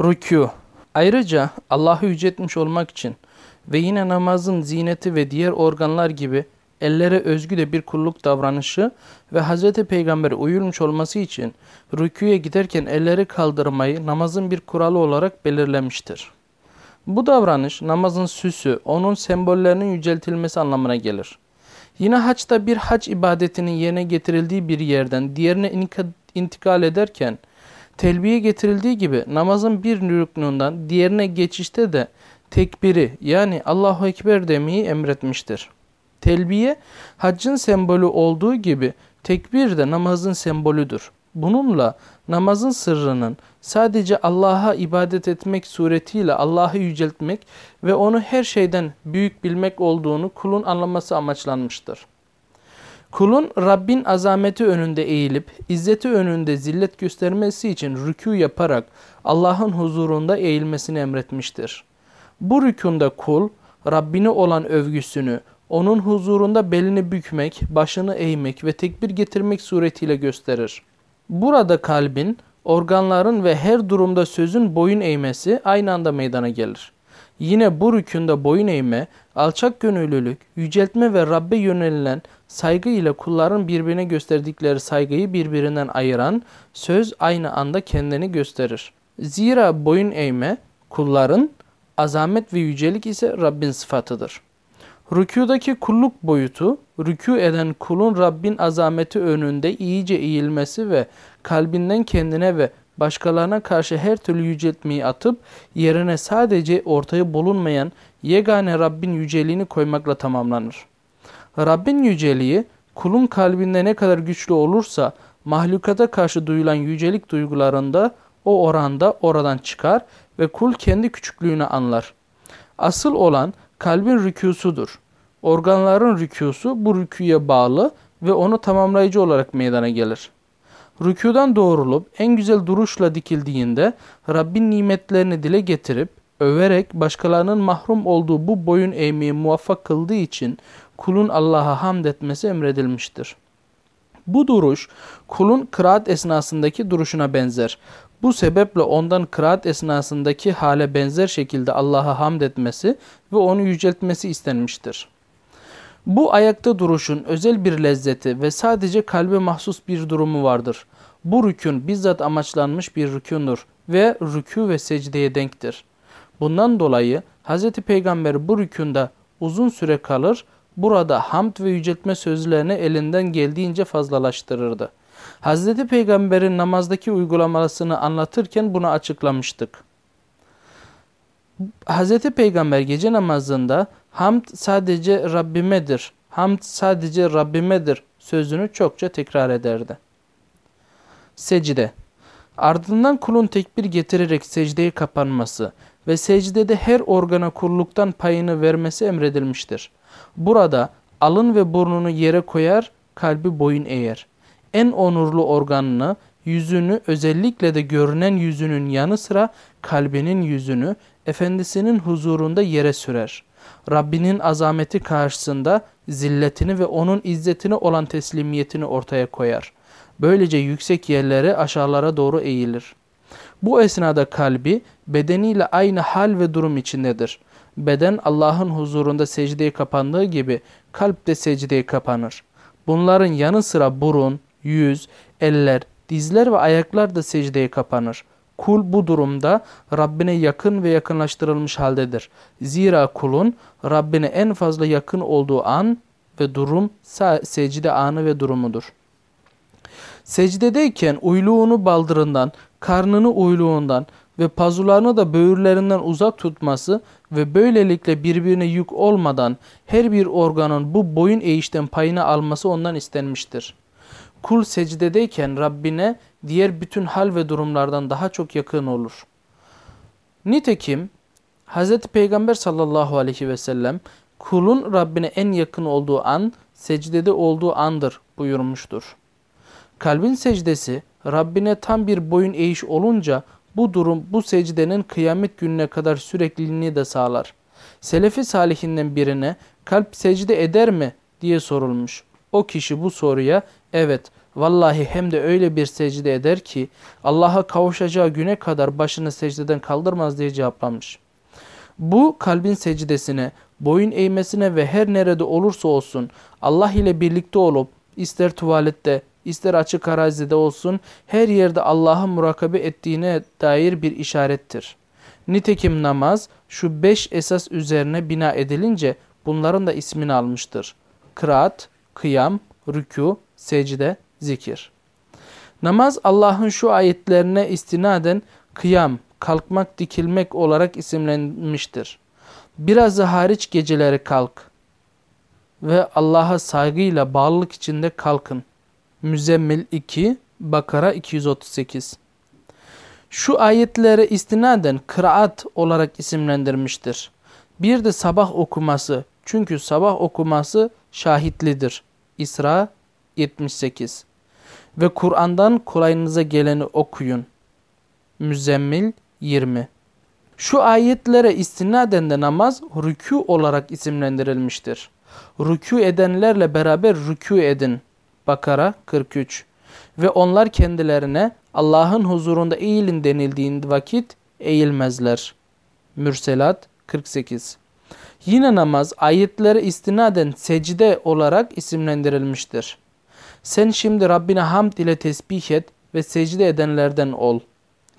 Rükû Ayrıca Allah'ı yüceltmiş olmak için ve yine namazın zineti ve diğer organlar gibi ellere özgü de bir kulluk davranışı ve Hz. Peygamber'e uyulmuş olması için rüküye giderken elleri kaldırmayı namazın bir kuralı olarak belirlemiştir. Bu davranış namazın süsü, onun sembollerinin yüceltilmesi anlamına gelir. Yine haçta bir hac ibadetinin yerine getirildiği bir yerden diğerine intikal ederken telbiye getirildiği gibi namazın bir rüknünden diğerine geçişte de tekbiri yani Allahu Ekber demeyi emretmiştir. Telbiye haccın sembolü olduğu gibi tekbir de namazın sembolüdür. Bununla namazın sırrının sadece Allah'a ibadet etmek suretiyle Allah'ı yüceltmek ve onu her şeyden büyük bilmek olduğunu kulun anlaması amaçlanmıştır. Kulun Rabbin azameti önünde eğilip izzeti önünde zillet göstermesi için rükû yaparak Allah'ın huzurunda eğilmesini emretmiştir. Bu rükunda kul Rabbine olan övgüsünü, onun huzurunda belini bükmek, başını eğmek ve tekbir getirmek suretiyle gösterir. Burada kalbin, organların ve her durumda sözün boyun eğmesi aynı anda meydana gelir. Yine bu rükünde boyun eğme, alçak gönüllülük, yüceltme ve Rabbe yönelilen saygı ile kulların birbirine gösterdikleri saygıyı birbirinden ayıran söz aynı anda kendini gösterir. Zira boyun eğme kulların, azamet ve yücelik ise Rabbin sıfatıdır. Rükudaki kulluk boyutu, rükû eden kulun Rabbin azameti önünde iyice eğilmesi ve kalbinden kendine ve başkalarına karşı her türlü yüceltmeyi atıp yerine sadece ortaya bulunmayan yegane Rabbin yüceliğini koymakla tamamlanır. Rabbin yüceliği kulun kalbinde ne kadar güçlü olursa mahlukata karşı duyulan yücelik duygularında o oranda oradan çıkar ve kul kendi küçüklüğünü anlar. Asıl olan kalbin rükûsudur. Organların rükûsu bu rüküye bağlı ve onu tamamlayıcı olarak meydana gelir. Rükûdan doğrulup en güzel duruşla dikildiğinde Rabbin nimetlerini dile getirip överek başkalarının mahrum olduğu bu boyun eğmeye muvaffak kıldığı için kulun Allah'a hamd etmesi emredilmiştir. Bu duruş kulun kıraat esnasındaki duruşuna benzer. Bu sebeple ondan kıraat esnasındaki hale benzer şekilde Allah'a hamd etmesi ve onu yüceltmesi istenmiştir. Bu ayakta duruşun özel bir lezzeti ve sadece kalbe mahsus bir durumu vardır. Bu rükün bizzat amaçlanmış bir rükündür ve rükû ve secdeye denktir. Bundan dolayı Hz. Peygamber bu rükünde uzun süre kalır, burada hamd ve yüceltme sözlerini elinden geldiğince fazlalaştırırdı. Hz. Peygamber'in namazdaki uygulamasını anlatırken bunu açıklamıştık. Hz. Peygamber gece namazında hamd sadece Rabbimedir, hamd sadece Rabbimedir sözünü çokça tekrar ederdi. Secde Ardından kulun tekbir getirerek secdeye kapanması ve secdede her organa kulluktan payını vermesi emredilmiştir. Burada alın ve burnunu yere koyar, kalbi boyun eğer. En onurlu organını, yüzünü özellikle de görünen yüzünün yanı sıra kalbinin yüzünü efendisinin huzurunda yere sürer. Rabbinin azameti karşısında zilletini ve onun izzetine olan teslimiyetini ortaya koyar. Böylece yüksek yerlere aşağılara doğru eğilir. Bu esnada kalbi bedeniyle aynı hal ve durum içindedir. Beden Allah'ın huzurunda secdeye kapandığı gibi kalp de secdeye kapanır. Bunların yanı sıra burun, yüz, eller, dizler ve ayaklar da secdeye kapanır. Kul bu durumda Rabbine yakın ve yakınlaştırılmış haldedir. Zira kulun Rabbine en fazla yakın olduğu an ve durum secde anı ve durumudur. Secdedeyken uyluğunu baldırından, karnını uyluğundan ve pazularını da böğürlerinden uzak tutması ve böylelikle birbirine yük olmadan her bir organın bu boyun eğişten payını alması ondan istenmiştir. Kul secdedeyken Rabbine diğer bütün hal ve durumlardan daha çok yakın olur. Nitekim Hz. Peygamber sallallahu aleyhi ve sellem kulun Rabbine en yakın olduğu an secdede olduğu andır buyurmuştur. Kalbin secdesi Rabbine tam bir boyun eğiş olunca bu durum bu secdenin kıyamet gününe kadar sürekliliğini de sağlar. Selefi salihinden birine kalp secde eder mi diye sorulmuş. O kişi bu soruya evet Vallahi hem de öyle bir secde eder ki Allah'a kavuşacağı güne kadar başını secdeden kaldırmaz diye cevaplamış. Bu kalbin secdesine, boyun eğmesine ve her nerede olursa olsun Allah ile birlikte olup ister tuvalette, ister açık arazide olsun her yerde Allah'ı murakabe ettiğine dair bir işarettir. Nitekim namaz şu beş esas üzerine bina edilince bunların da ismini almıştır. Kıraat, kıyam, rükû, secde, zikir. Namaz Allah'ın şu ayetlerine istinaden kıyam, kalkmak, dikilmek olarak isimlenmiştir. Biraz da hariç geceleri kalk ve Allah'a saygıyla bağlılık içinde kalkın. Müzzemmil 2, Bakara 238 Şu ayetlere istinaden kıraat olarak isimlendirmiştir. Bir de sabah okuması çünkü sabah okuması şahitlidir. İsra 78 Ve Kur'an'dan kolayınıza geleni okuyun. Müzzemmil 20 Şu ayetlere istinaden de namaz rükû olarak isimlendirilmiştir. Rükû edenlerle beraber rükû edin. Bakara 43 Ve onlar kendilerine Allah'ın huzurunda eğilin denildiğinde vakit eğilmezler. Mürselat 48 Yine namaz ayetlere istinaden secde olarak isimlendirilmiştir. Sen şimdi Rabbine hamd ile tesbih et ve secde edenlerden ol.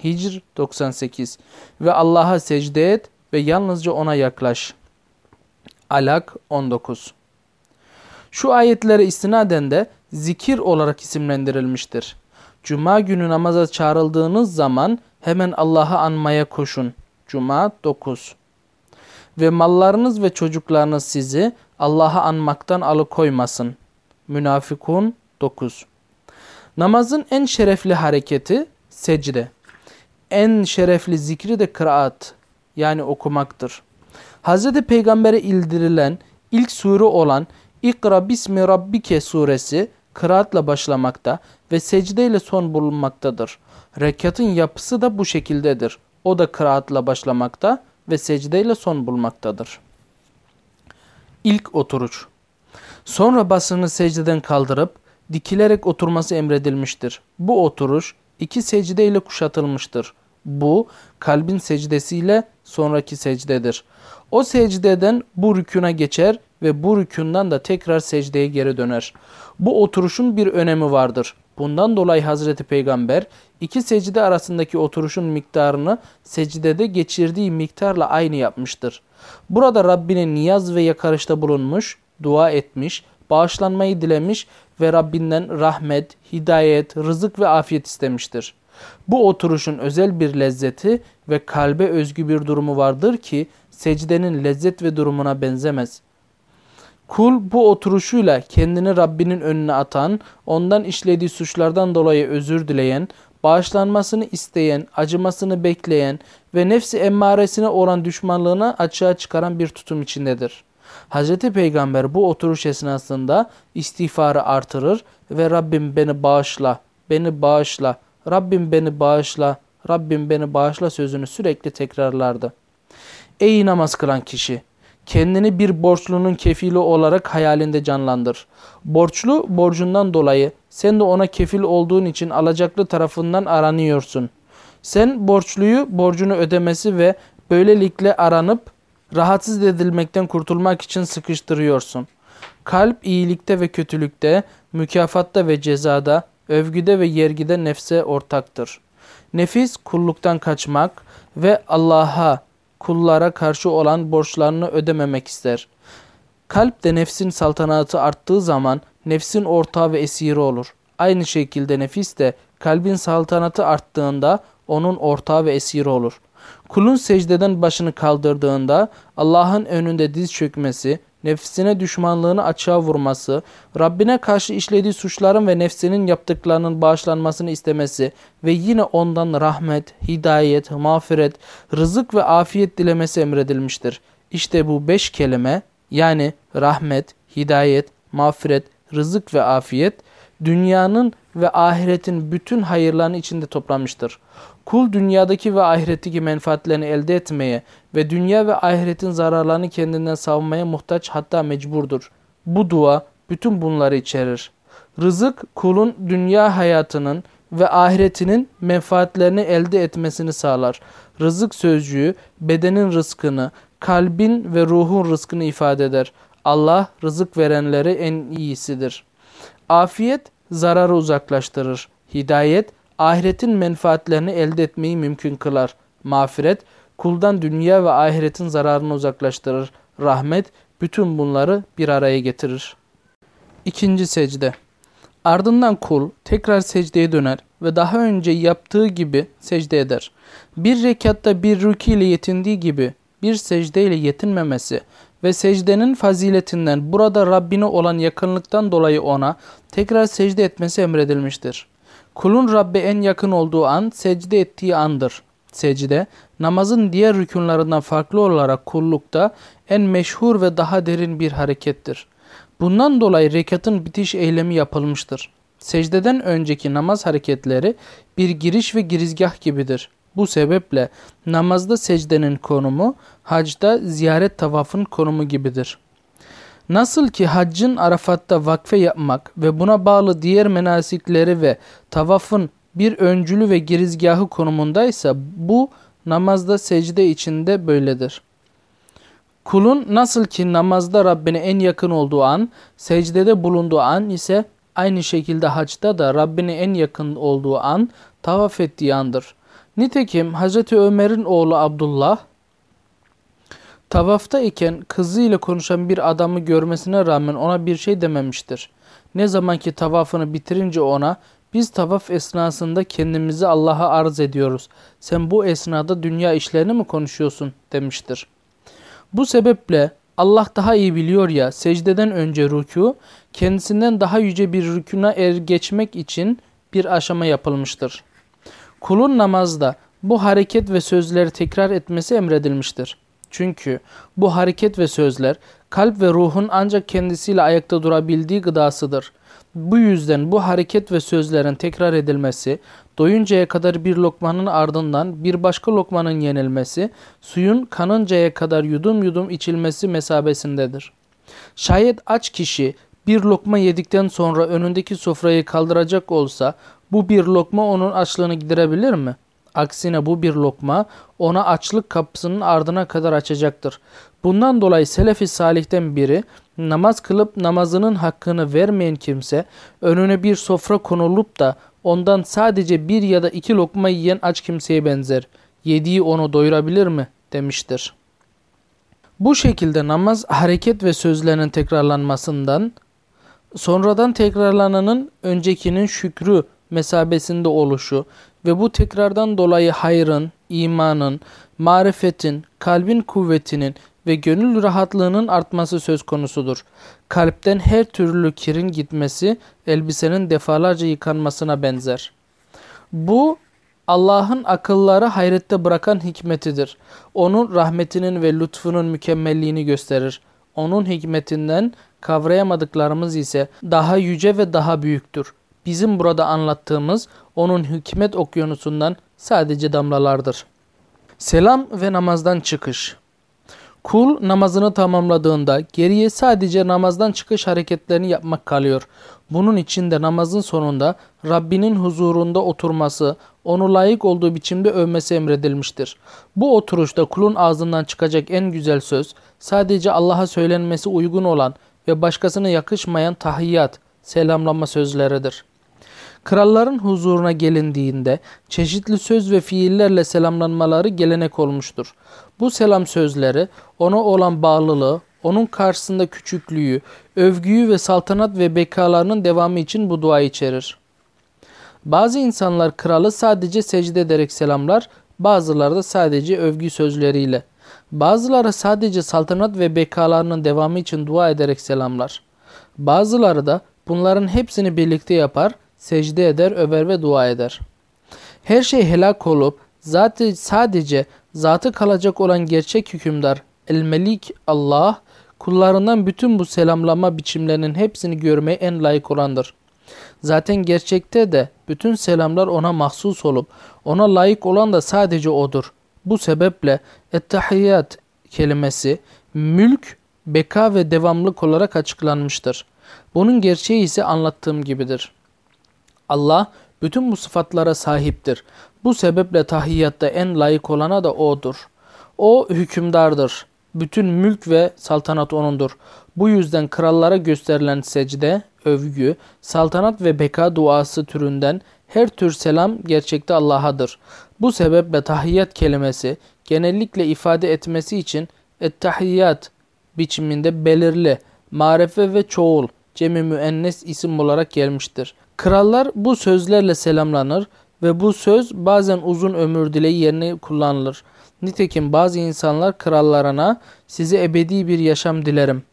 Hicr 98 Ve Allah'a secde et ve yalnızca ona yaklaş. Alak 19 Şu ayetlere istinaden de zikir olarak isimlendirilmiştir. Cuma günü namaza çağrıldığınız zaman hemen Allah'ı anmaya koşun. Cuma 9 Ve mallarınız ve çocuklarınız sizi Allah'ı anmaktan alıkoymasın. Münafikun 9 Namazın en şerefli hareketi secde. En şerefli zikri de kıraat yani okumaktır. Hz. Peygamber'e indirilen ilk sure olan İkra Bismi Rabbike suresi kıraatla başlamakta ve secdeyle son bulunmaktadır. Rekatın yapısı da bu şekildedir. O da kıraatla başlamakta ve secdeyle son bulmaktadır. İlk oturuş. Sonra basını secdeden kaldırıp dikilerek oturması emredilmiştir. Bu oturuş iki secdeyle kuşatılmıştır. Bu kalbin secdesiyle sonraki secdedir. O secdeden bu rüküne geçer ve bu rükünden de tekrar secdeye geri döner. Bu oturuşun bir önemi vardır. Bundan dolayı Hazreti Peygamber iki secde arasındaki oturuşun miktarını secdede geçirdiği miktarla aynı yapmıştır. Burada Rabbine niyaz ve yakarışta bulunmuş, dua etmiş, bağışlanmayı dilemiş ve Rabbinden rahmet, hidayet, rızık ve afiyet istemiştir. Bu oturuşun özel bir lezzeti ve kalbe özgü bir durumu vardır ki secdenin lezzet ve durumuna benzemez. Kul bu oturuşuyla kendini Rabbinin önüne atan, ondan işlediği suçlardan dolayı özür dileyen, bağışlanmasını isteyen, acımasını bekleyen ve nefsi emmaresine olan düşmanlığını açığa çıkaran bir tutum içindedir. Hz. Peygamber bu oturuş esnasında istiğfarı artırır ve Rabbim beni bağışla, beni bağışla, Rabbim beni bağışla, Rabbim beni bağışla sözünü sürekli tekrarlardı. Ey namaz kılan kişi! Kendini bir borçlunun kefili olarak hayalinde canlandır. Borçlu borcundan dolayı sen de ona kefil olduğun için alacaklı tarafından aranıyorsun. Sen borçluyu borcunu ödemesi ve böylelikle aranıp rahatsız edilmekten kurtulmak için sıkıştırıyorsun. Kalp iyilikte ve kötülükte, mükafatta ve cezada, övgüde ve yergide nefse ortaktır. Nefis kulluktan kaçmak ve Allah'a, kullara karşı olan borçlarını ödememek ister. Kalp de nefsin saltanatı arttığı zaman nefsin ortağı ve esiri olur. Aynı şekilde nefis de kalbin saltanatı arttığında onun ortağı ve esiri olur. Kulun secdeden başını kaldırdığında Allah'ın önünde diz çökmesi, nefsine düşmanlığını açığa vurması, Rabbine karşı işlediği suçların ve nefsinin yaptıklarının bağışlanmasını istemesi ve yine ondan rahmet, hidayet, mağfiret, rızık ve afiyet dilemesi emredilmiştir. İşte bu beş kelime yani rahmet, hidayet, mağfiret, rızık ve afiyet dünyanın ve ahiretin bütün hayırlarını içinde toplanmıştır. Kul dünyadaki ve ahiretteki menfaatlerini elde etmeye ve dünya ve ahiretin zararlarını kendinden savunmaya muhtaç hatta mecburdur. Bu dua bütün bunları içerir. Rızık kulun dünya hayatının ve ahiretinin menfaatlerini elde etmesini sağlar. Rızık sözcüğü bedenin rızkını, kalbin ve ruhun rızkını ifade eder. Allah rızık verenleri en iyisidir. Afiyet zararı uzaklaştırır. Hidayet ahiretin menfaatlerini elde etmeyi mümkün kılar. Mağfiret kuldan dünya ve ahiretin zararını uzaklaştırır. Rahmet bütün bunları bir araya getirir. İkinci secde. Ardından kul tekrar secdeye döner ve daha önce yaptığı gibi secde eder. Bir rekatta bir rükü ile yetindiği gibi bir secde ile yetinmemesi ve secdenin faziletinden burada Rabbine olan yakınlıktan dolayı ona tekrar secde etmesi emredilmiştir. Kulun Rabbe en yakın olduğu an secde ettiği andır. Secde, namazın diğer rükunlarından farklı olarak kullukta en meşhur ve daha derin bir harekettir. Bundan dolayı rekatın bitiş eylemi yapılmıştır. Secdeden önceki namaz hareketleri bir giriş ve girizgah gibidir. Bu sebeple namazda secdenin konumu hacda ziyaret tavafın konumu gibidir. Nasıl ki haccın Arafat'ta vakfe yapmak ve buna bağlı diğer menasikleri ve tavafın bir öncülü ve girizgahı konumundaysa bu namazda secde içinde böyledir. Kulun nasıl ki namazda Rabbine en yakın olduğu an, secdede bulunduğu an ise aynı şekilde haçta da Rabbine en yakın olduğu an tavaf ettiği andır. Nitekim Hz. Ömer'in oğlu Abdullah tavafta iken kızıyla konuşan bir adamı görmesine rağmen ona bir şey dememiştir. Ne zamanki tavafını bitirince ona biz tavaf esnasında kendimizi Allah'a arz ediyoruz. Sen bu esnada dünya işlerini mi konuşuyorsun demiştir. Bu sebeple Allah daha iyi biliyor ya secdeden önce rükû kendisinden daha yüce bir rükûna er geçmek için bir aşama yapılmıştır. Kulun namazda bu hareket ve sözleri tekrar etmesi emredilmiştir. Çünkü bu hareket ve sözler kalp ve ruhun ancak kendisiyle ayakta durabildiği gıdasıdır. Bu yüzden bu hareket ve sözlerin tekrar edilmesi, doyuncaya kadar bir lokmanın ardından bir başka lokmanın yenilmesi, suyun kanıncaya kadar yudum yudum içilmesi mesabesindedir. Şayet aç kişi bir lokma yedikten sonra önündeki sofrayı kaldıracak olsa bu bir lokma onun açlığını giderebilir mi? Aksine bu bir lokma ona açlık kapısının ardına kadar açacaktır. Bundan dolayı Selefi Salih'ten biri namaz kılıp namazının hakkını vermeyen kimse önüne bir sofra konulup da ondan sadece bir ya da iki lokma yiyen aç kimseye benzer. Yediği onu doyurabilir mi? demiştir. Bu şekilde namaz hareket ve sözlerinin tekrarlanmasından sonradan tekrarlananın öncekinin şükrü mesabesinde oluşu ve bu tekrardan dolayı hayrın, imanın, marifetin, kalbin kuvvetinin ve gönül rahatlığının artması söz konusudur. Kalpten her türlü kirin gitmesi elbisenin defalarca yıkanmasına benzer. Bu Allah'ın akılları hayrette bırakan hikmetidir. Onun rahmetinin ve lütfunun mükemmelliğini gösterir. Onun hikmetinden kavrayamadıklarımız ise daha yüce ve daha büyüktür. Bizim burada anlattığımız onun hikmet okyanusundan sadece damlalardır. Selam ve namazdan çıkış Kul namazını tamamladığında geriye sadece namazdan çıkış hareketlerini yapmak kalıyor. Bunun için de namazın sonunda Rabbinin huzurunda oturması, onu layık olduğu biçimde övmesi emredilmiştir. Bu oturuşta kulun ağzından çıkacak en güzel söz sadece Allah'a söylenmesi uygun olan ve başkasına yakışmayan tahiyyat, selamlama sözleridir. Kralların huzuruna gelindiğinde çeşitli söz ve fiillerle selamlanmaları gelenek olmuştur. Bu selam sözleri ona olan bağlılığı, onun karşısında küçüklüğü, övgüyü ve saltanat ve bekalarının devamı için bu dua içerir. Bazı insanlar kralı sadece secde ederek selamlar, bazıları da sadece övgü sözleriyle. Bazıları sadece saltanat ve bekalarının devamı için dua ederek selamlar. Bazıları da bunların hepsini birlikte yapar, secde eder, över ve dua eder. Her şey helak olup zaten sadece zatı kalacak olan gerçek hükümdar El-Melik Allah kullarından bütün bu selamlama biçimlerinin hepsini görmeye en layık olandır. Zaten gerçekte de bütün selamlar ona mahsus olup ona layık olan da sadece odur. Bu sebeple ettehiyyat kelimesi mülk, beka ve devamlık olarak açıklanmıştır. Bunun gerçeği ise anlattığım gibidir. Allah bütün bu sıfatlara sahiptir. Bu sebeple tahiyyatta en layık olana da O'dur. O hükümdardır. Bütün mülk ve saltanat O'nundur. Bu yüzden krallara gösterilen secde, övgü, saltanat ve beka duası türünden her tür selam gerçekte Allah'adır. Bu sebeple tahiyyat kelimesi genellikle ifade etmesi için ettahiyyat biçiminde belirli, marefe ve çoğul, cemi müennes isim olarak gelmiştir. Krallar bu sözlerle selamlanır ve bu söz bazen uzun ömür dileği yerine kullanılır. Nitekim bazı insanlar krallarına size ebedi bir yaşam dilerim.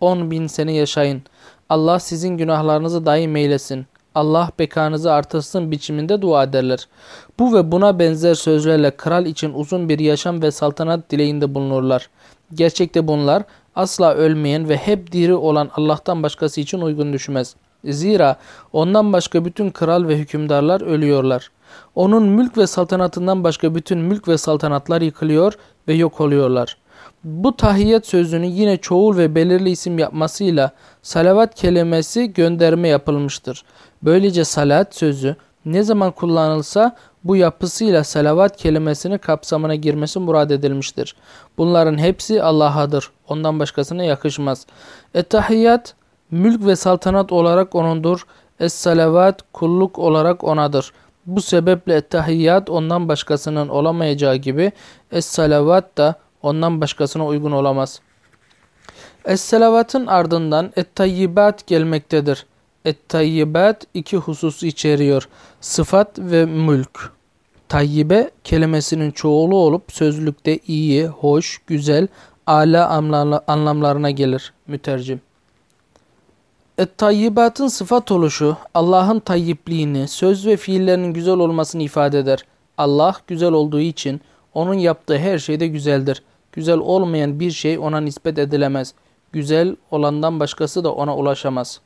10 bin sene yaşayın. Allah sizin günahlarınızı daim eylesin. Allah bekanızı artırsın biçiminde dua ederler. Bu ve buna benzer sözlerle kral için uzun bir yaşam ve saltanat dileğinde bulunurlar. Gerçekte bunlar asla ölmeyen ve hep diri olan Allah'tan başkası için uygun düşmez. Zira ondan başka bütün kral ve hükümdarlar ölüyorlar. Onun mülk ve saltanatından başka bütün mülk ve saltanatlar yıkılıyor ve yok oluyorlar. Bu tahiyyat sözünü yine çoğul ve belirli isim yapmasıyla salavat kelimesi gönderme yapılmıştır. Böylece salat sözü ne zaman kullanılsa bu yapısıyla salavat kelimesini kapsamına girmesi murad edilmiştir. Bunların hepsi Allah'adır. Ondan başkasına yakışmaz. Ettahiyyat mülk ve saltanat olarak O'nundur. Es-salavat kulluk olarak O'nadır. Bu sebeple ettahiyyat ondan başkasının olamayacağı gibi es-salavat da ondan başkasına uygun olamaz. Es-salavatın ardından et-tayyibat gelmektedir. Et-tayyibat iki husus içeriyor. Sıfat ve mülk. Tayyibe kelimesinin çoğulu olup sözlükte iyi, hoş, güzel, ala anlamlarına gelir. Mütercim. Et-tayyibatın sıfat oluşu Allah'ın tayyipliğini, söz ve fiillerinin güzel olmasını ifade eder. Allah güzel olduğu için onun yaptığı her şey de güzeldir. Güzel olmayan bir şey ona nispet edilemez. Güzel olandan başkası da ona ulaşamaz.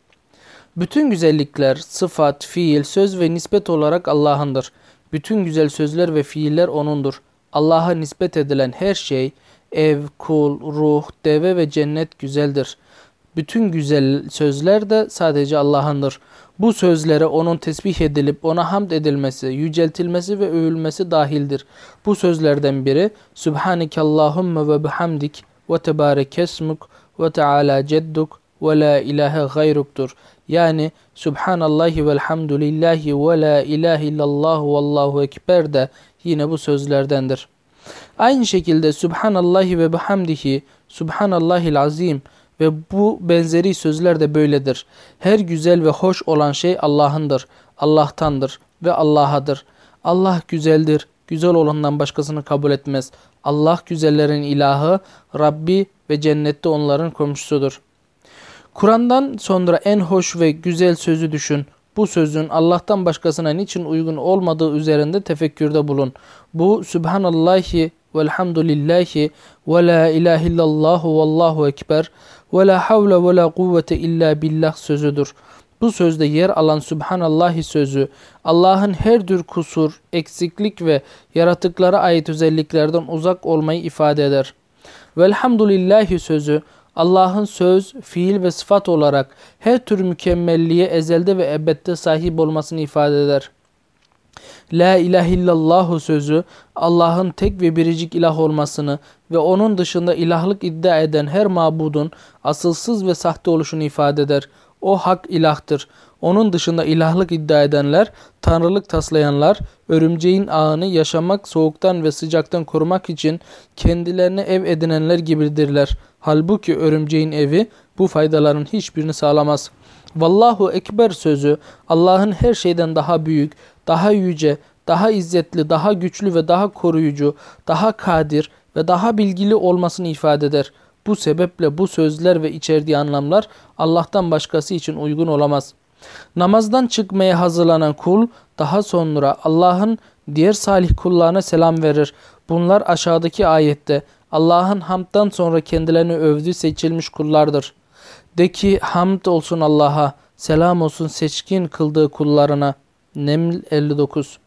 Bütün güzellikler, sıfat, fiil, söz ve nispet olarak Allah'ındır. Bütün güzel sözler ve fiiller O'nundur. Allah'a nispet edilen her şey, ev, kul, ruh, deve ve cennet güzeldir. Bütün güzel sözler de sadece Allah'ındır. Bu sözlere onun tesbih edilip ona hamd edilmesi, yüceltilmesi ve övülmesi dahildir. Bu sözlerden biri Subhaneke Allahümme ve bihamdik ve tebarek esmuk ve teala cedduk ve la ilahe gayruktur. Yani Subhanallahi velhamdülillahi ve la ilahe illallah ve allahu ekber de yine bu sözlerdendir. Aynı şekilde Subhanallahi ve bihamdihi Subhanallahil azim ve bu benzeri sözler de böyledir. Her güzel ve hoş olan şey Allah'ındır, Allah'tandır ve Allah'adır. Allah güzeldir, güzel olandan başkasını kabul etmez. Allah güzellerin ilahı, Rabbi ve cennette onların komşusudur. Kur'an'dan sonra en hoş ve güzel sözü düşün. Bu sözün Allah'tan başkasına niçin uygun olmadığı üzerinde tefekkürde bulun. Bu Subhanallahi velhamdülillahi ve la ilahe illallahu vallahu ekber ve la havle ve la kuvvete illa billah sözüdür. Bu sözde yer alan Subhanallahi sözü Allah'ın her tür kusur, eksiklik ve yaratıklara ait özelliklerden uzak olmayı ifade eder. Velhamdülillahi sözü Allah'ın söz, fiil ve sıfat olarak her tür mükemmelliğe ezelde ve ebette sahip olmasını ifade eder. La ilahe illallah sözü Allah'ın tek ve biricik ilah olmasını ve onun dışında ilahlık iddia eden her mabudun asılsız ve sahte oluşunu ifade eder. O hak ilahtır. Onun dışında ilahlık iddia edenler, tanrılık taslayanlar, örümceğin ağını yaşamak, soğuktan ve sıcaktan korumak için kendilerine ev edinenler gibidirler. Halbuki örümceğin evi bu faydaların hiçbirini sağlamaz. Vallahu Ekber sözü Allah'ın her şeyden daha büyük, daha yüce, daha izzetli, daha güçlü ve daha koruyucu, daha kadir ve daha bilgili olmasını ifade eder. Bu sebeple bu sözler ve içerdiği anlamlar Allah'tan başkası için uygun olamaz. Namazdan çıkmaya hazırlanan kul daha sonra Allah'ın diğer salih kullarına selam verir. Bunlar aşağıdaki ayette Allah'ın hamdtan sonra kendilerini övdüğü seçilmiş kullardır. De ki hamd olsun Allah'a, selam olsun seçkin kıldığı kullarına. Neml 59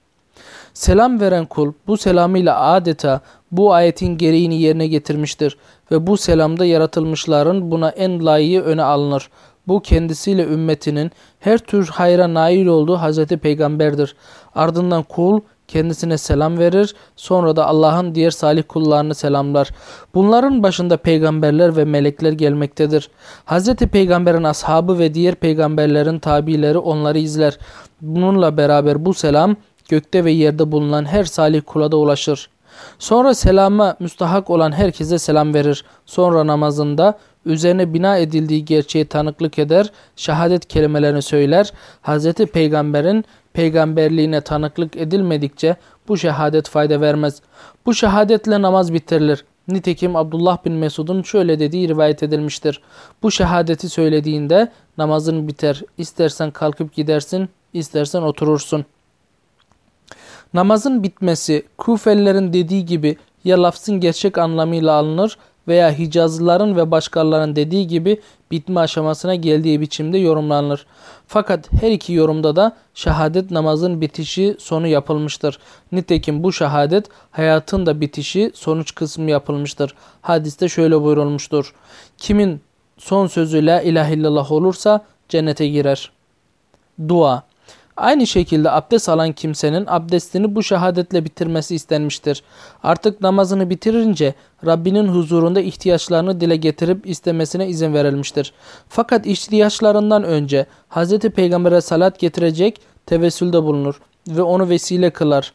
Selam veren kul bu selamıyla adeta bu ayetin gereğini yerine getirmiştir ve bu selamda yaratılmışların buna en layığı öne alınır. Bu kendisiyle ümmetinin her tür hayra nail olduğu Hazreti Peygamberdir. Ardından kul kendisine selam verir. Sonra da Allah'ın diğer salih kullarını selamlar. Bunların başında peygamberler ve melekler gelmektedir. Hz. Peygamber'in ashabı ve diğer peygamberlerin tabileri onları izler. Bununla beraber bu selam gökte ve yerde bulunan her salih kula da ulaşır. Sonra selama müstahak olan herkese selam verir. Sonra namazında üzerine bina edildiği gerçeği tanıklık eder, şehadet kelimelerini söyler. Hz. Peygamber'in peygamberliğine tanıklık edilmedikçe bu şehadet fayda vermez. Bu şehadetle namaz bitirilir. Nitekim Abdullah bin Mesud'un şöyle dediği rivayet edilmiştir. Bu şehadeti söylediğinde namazın biter. İstersen kalkıp gidersin, istersen oturursun. Namazın bitmesi Kufelilerin dediği gibi ya lafzın gerçek anlamıyla alınır veya Hicazlıların ve başkalarının dediği gibi bitme aşamasına geldiği biçimde yorumlanır. Fakat her iki yorumda da şehadet namazın bitişi sonu yapılmıştır. Nitekim bu şehadet hayatın da bitişi sonuç kısmı yapılmıştır. Hadiste şöyle buyurulmuştur. Kimin son sözü la ilahe illallah olursa cennete girer. Dua Aynı şekilde abdest alan kimsenin abdestini bu şehadetle bitirmesi istenmiştir. Artık namazını bitirince Rabbinin huzurunda ihtiyaçlarını dile getirip istemesine izin verilmiştir. Fakat ihtiyaçlarından önce Hz. Peygamber'e salat getirecek tevessülde bulunur ve onu vesile kılar.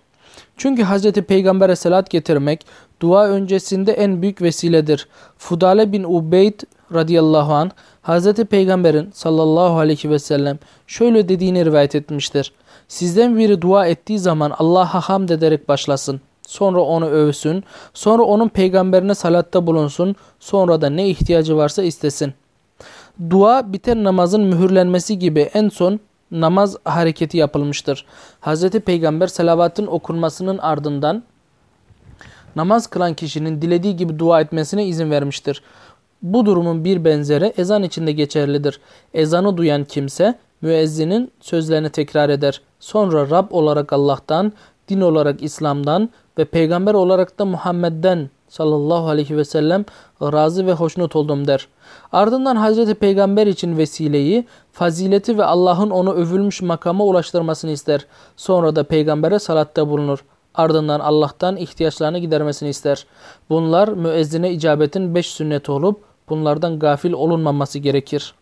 Çünkü Hz. Peygamber'e salat getirmek dua öncesinde en büyük vesiledir. Fudale bin Ubeyd radıyallahu an Hz. Peygamber'in sallallahu aleyhi ve sellem şöyle dediğini rivayet etmiştir. Sizden biri dua ettiği zaman Allah'a hamd ederek başlasın. Sonra onu övsün. Sonra onun peygamberine salatta bulunsun. Sonra da ne ihtiyacı varsa istesin. Dua biten namazın mühürlenmesi gibi en son namaz hareketi yapılmıştır. Hz. Peygamber salavatın okunmasının ardından namaz kılan kişinin dilediği gibi dua etmesine izin vermiştir. Bu durumun bir benzeri ezan içinde geçerlidir. Ezanı duyan kimse müezzinin sözlerini tekrar eder. Sonra Rab olarak Allah'tan, din olarak İslam'dan ve peygamber olarak da Muhammed'den sallallahu aleyhi ve sellem razı ve hoşnut oldum der. Ardından Hazreti Peygamber için vesileyi, fazileti ve Allah'ın onu övülmüş makama ulaştırmasını ister. Sonra da peygambere salatta bulunur. Ardından Allah'tan ihtiyaçlarını gidermesini ister. Bunlar müezzine icabetin beş sünneti olup bunlardan gafil olunmaması gerekir.